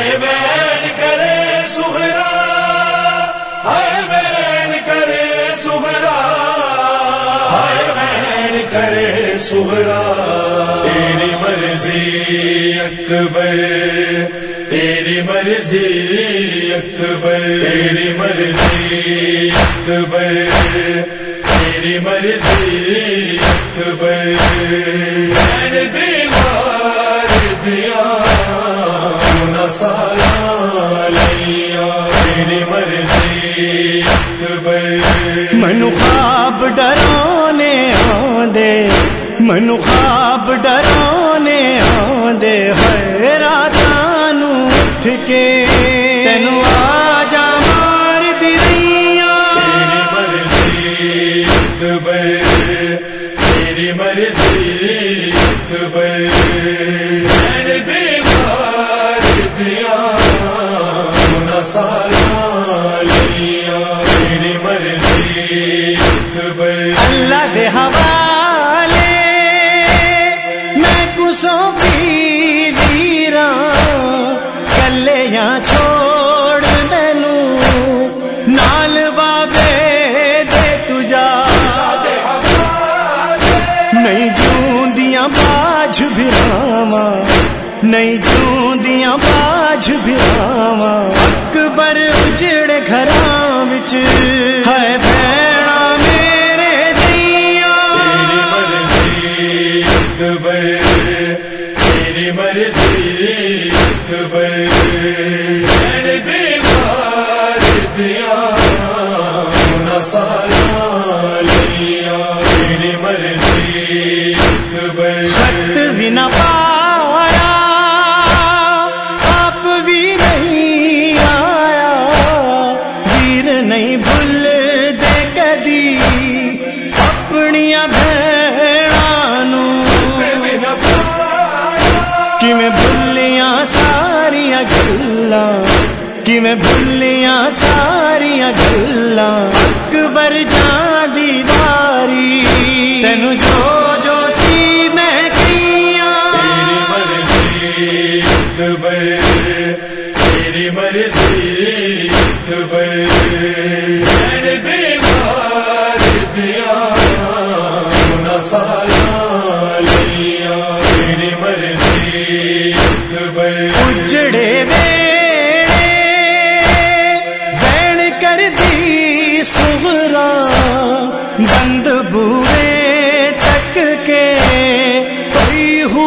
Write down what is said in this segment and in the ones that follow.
ہائے بین کرے سہرا، ہائے بین کرے سہرا، ہائے بین کرے سہرا۔ تیری مرضی اکبر، تیری مرضی اکبر، تیری مرضی اکبر، تیری مرضی اکبر۔ نہ سارا لیا تیری مرضی منو خواب ڈرانے ہوں دے ہر ڈرانے راتانو اٹھ کے۔ تینوار باج بھراواں نئی جوندیاں باج بھراواں اکبر اجڑ گھراں وچ ہے بھیڑا میرے دیاں تیری مرضی، اکبر، تیری مرضی، اکبر۔ کہ میں بھولیاں ساریاں گلاں؟ کہ میں بھولیاں ساریاں گلاں؟ اکبر جان دی باری تینو جو جو سی میں کیاں؟ تیری مرضی اکبر، تیری مرضی اکبر۔ اجڑے ویڑے وین کر دی سغرا بند بوئے تک کے کوئی ہو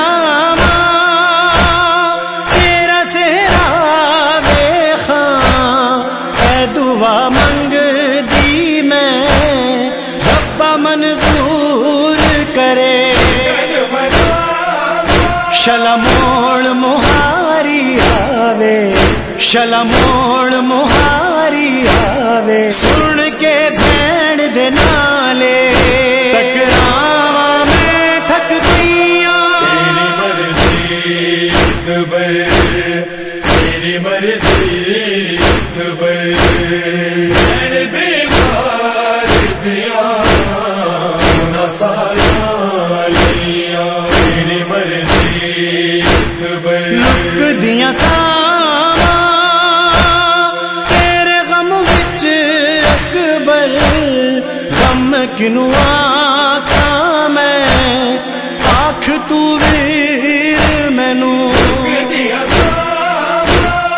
شلموڑ مہاری آوے شلموڑ مہاری آوے۔ سن کے بھین دے نالے، ٹکراواں میں تھک پیاں تیری مرضی، اکبر، تیری مرضی، اکبر۔ لک دیاں ساواں تیرے غم وچ اکبر غم کنو آکھاں میں؟ آکھ تو ویر مینوں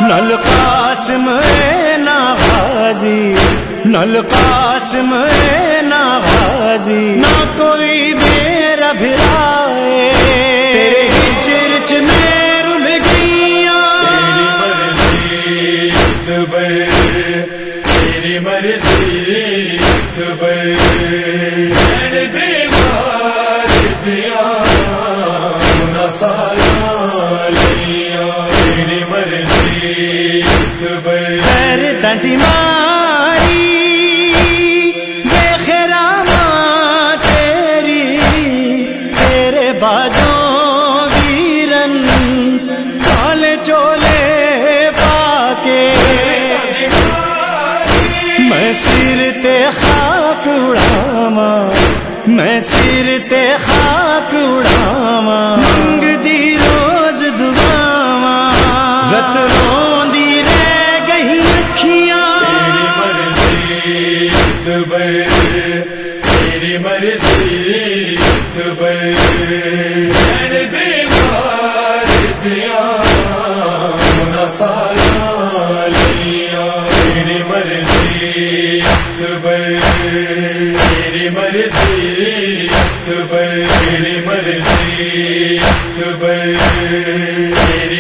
نل قاسم اے نوازی نل قاسم اے نوازی نہ کوئی میرا بھرائے تیری مرضی خبر بیمار دیا نہ سارا لیا۔ تیری مرضی خبر دماغ میں سر تے خاک اڑاوا منگ دی روز دعاوا رت روندی رہ گئی اکھیاں۔ تیری مرضی اکبر تیری مرضی اکبر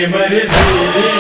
مرضی